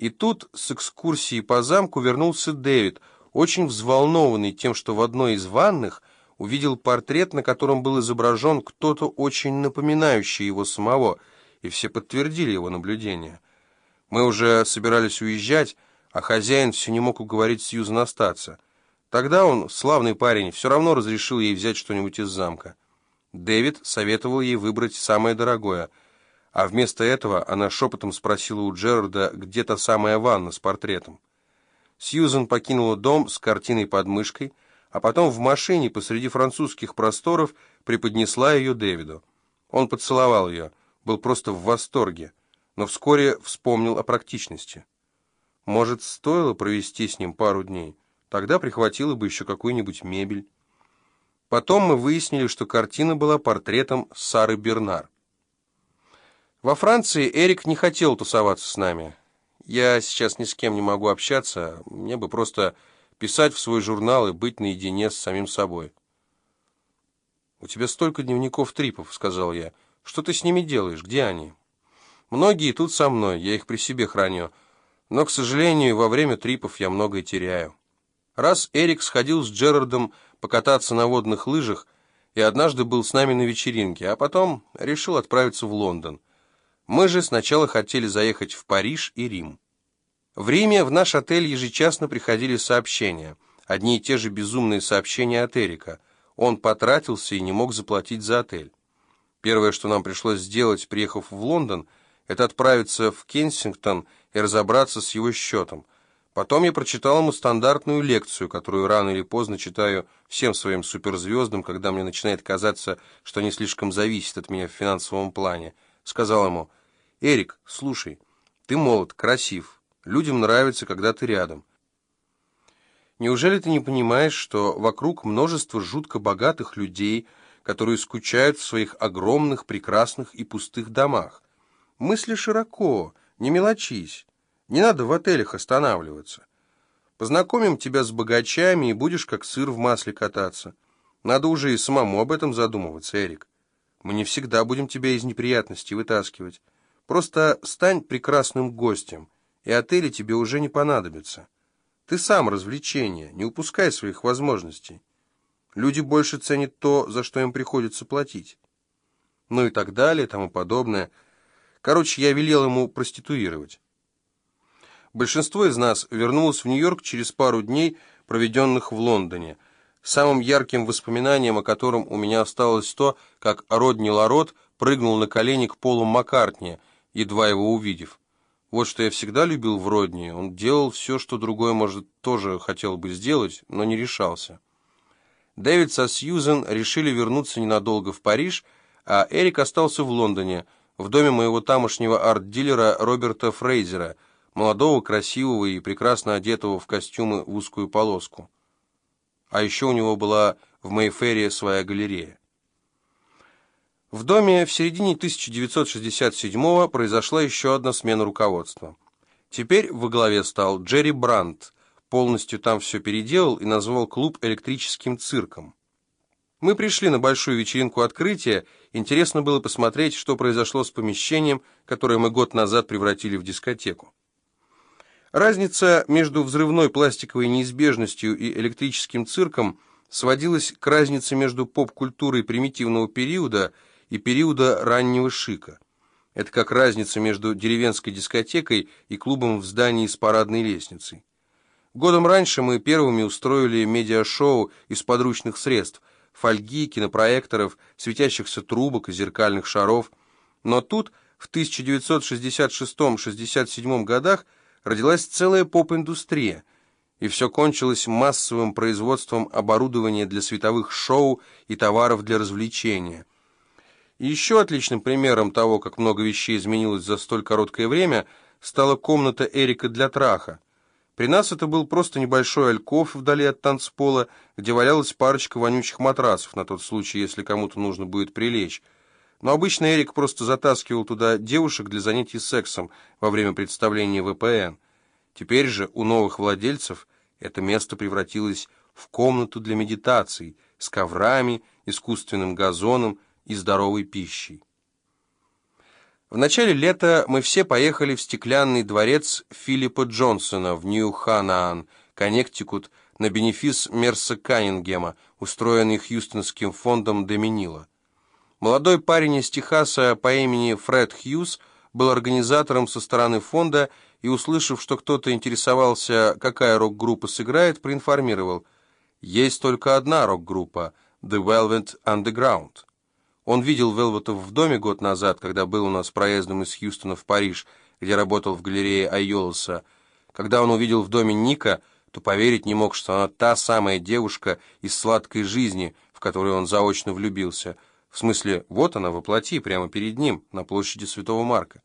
И тут с экскурсии по замку вернулся Дэвид, очень взволнованный тем, что в одной из ванных увидел портрет, на котором был изображен кто-то очень напоминающий его самого, и все подтвердили его наблюдение. Мы уже собирались уезжать, а хозяин все не мог уговорить Сьюзан остаться. Тогда он, славный парень, все равно разрешил ей взять что-нибудь из замка. Дэвид советовал ей выбрать самое дорогое — а вместо этого она шепотом спросила у Джерарда, где та самая ванна с портретом. Сьюзен покинула дом с картиной под мышкой, а потом в машине посреди французских просторов преподнесла ее Дэвиду. Он поцеловал ее, был просто в восторге, но вскоре вспомнил о практичности. Может, стоило провести с ним пару дней, тогда прихватила бы еще какую-нибудь мебель. Потом мы выяснили, что картина была портретом Сары Бернар. Во Франции Эрик не хотел тусоваться с нами. Я сейчас ни с кем не могу общаться, мне бы просто писать в свой журнал и быть наедине с самим собой. «У тебя столько дневников трипов», — сказал я. «Что ты с ними делаешь? Где они?» «Многие тут со мной, я их при себе храню. Но, к сожалению, во время трипов я многое теряю». Раз Эрик сходил с Джерардом покататься на водных лыжах и однажды был с нами на вечеринке, а потом решил отправиться в Лондон. Мы же сначала хотели заехать в Париж и Рим. В Риме в наш отель ежечасно приходили сообщения. Одни и те же безумные сообщения от Эрика. Он потратился и не мог заплатить за отель. Первое, что нам пришлось сделать, приехав в Лондон, это отправиться в Кенсингтон и разобраться с его счетом. Потом я прочитал ему стандартную лекцию, которую рано или поздно читаю всем своим суперзвездам, когда мне начинает казаться, что они слишком зависят от меня в финансовом плане. Сказал ему «Эрик, слушай, ты молод, красив, людям нравится, когда ты рядом. Неужели ты не понимаешь, что вокруг множество жутко богатых людей, которые скучают в своих огромных, прекрасных и пустых домах? Мысли широко, не мелочись, не надо в отелях останавливаться. Познакомим тебя с богачами, и будешь как сыр в масле кататься. Надо уже и самому об этом задумываться, Эрик. Мы не всегда будем тебя из неприятностей вытаскивать. Просто стань прекрасным гостем, и отели тебе уже не понадобятся. Ты сам развлечение, не упускай своих возможностей. Люди больше ценят то, за что им приходится платить. Ну и так далее, тому подобное. Короче, я велел ему проституировать. Большинство из нас вернулось в Нью-Йорк через пару дней, проведенных в Лондоне. Самым ярким воспоминанием, о котором у меня осталось то, как Родни Ларот прыгнул на колени к Полу Маккартни – едва его увидев. Вот что я всегда любил в Родни. Он делал все, что другой, может, тоже хотел бы сделать, но не решался. Дэвид со Сьюзен решили вернуться ненадолго в Париж, а Эрик остался в Лондоне, в доме моего тамошнего арт-дилера Роберта Фрейзера, молодого, красивого и прекрасно одетого в костюмы в узкую полоску. А еще у него была в Мейфере своя галерея. В доме в середине 1967-го произошла еще одна смена руководства. Теперь во главе стал Джерри Брандт, полностью там все переделал и назвал клуб электрическим цирком. Мы пришли на большую вечеринку открытия, интересно было посмотреть, что произошло с помещением, которое мы год назад превратили в дискотеку. Разница между взрывной пластиковой неизбежностью и электрическим цирком сводилась к разнице между поп-культурой примитивного периода – и периода раннего шика. Это как разница между деревенской дискотекой и клубом в здании с парадной лестницей. Годом раньше мы первыми устроили медиашоу из подручных средств, фольги, кинопроекторов, светящихся трубок и зеркальных шаров. Но тут, в 1966-67 годах, родилась целая поп-индустрия, и все кончилось массовым производством оборудования для световых шоу и товаров для развлечения. Еще отличным примером того, как много вещей изменилось за столь короткое время, стала комната Эрика для траха. При нас это был просто небольшой альков вдали от танцпола, где валялась парочка вонючих матрасов на тот случай, если кому-то нужно будет прилечь. Но обычно Эрик просто затаскивал туда девушек для занятий сексом во время представления ВПН. Теперь же у новых владельцев это место превратилось в комнату для медитаций с коврами, искусственным газоном, и здоровой пищей. В начале лета мы все поехали в стеклянный дворец Филиппа Джонсона в Нью-Ханаан, Коннектикут, на бенефис Мерса Каннингема, устроенный Хьюстонским фондом Доминила. Молодой парень из Техаса по имени Фред Хьюз был организатором со стороны фонда и, услышав, что кто-то интересовался, какая рок-группа сыграет, проинформировал. Есть только одна рок-группа — The Velvet Underground. Он видел Велветов в доме год назад, когда был у нас проездом из Хьюстона в Париж, где работал в галерее Айолоса. Когда он увидел в доме Ника, то поверить не мог, что она та самая девушка из сладкой жизни, в которую он заочно влюбился. В смысле, вот она воплоти, прямо перед ним, на площади Святого Марка.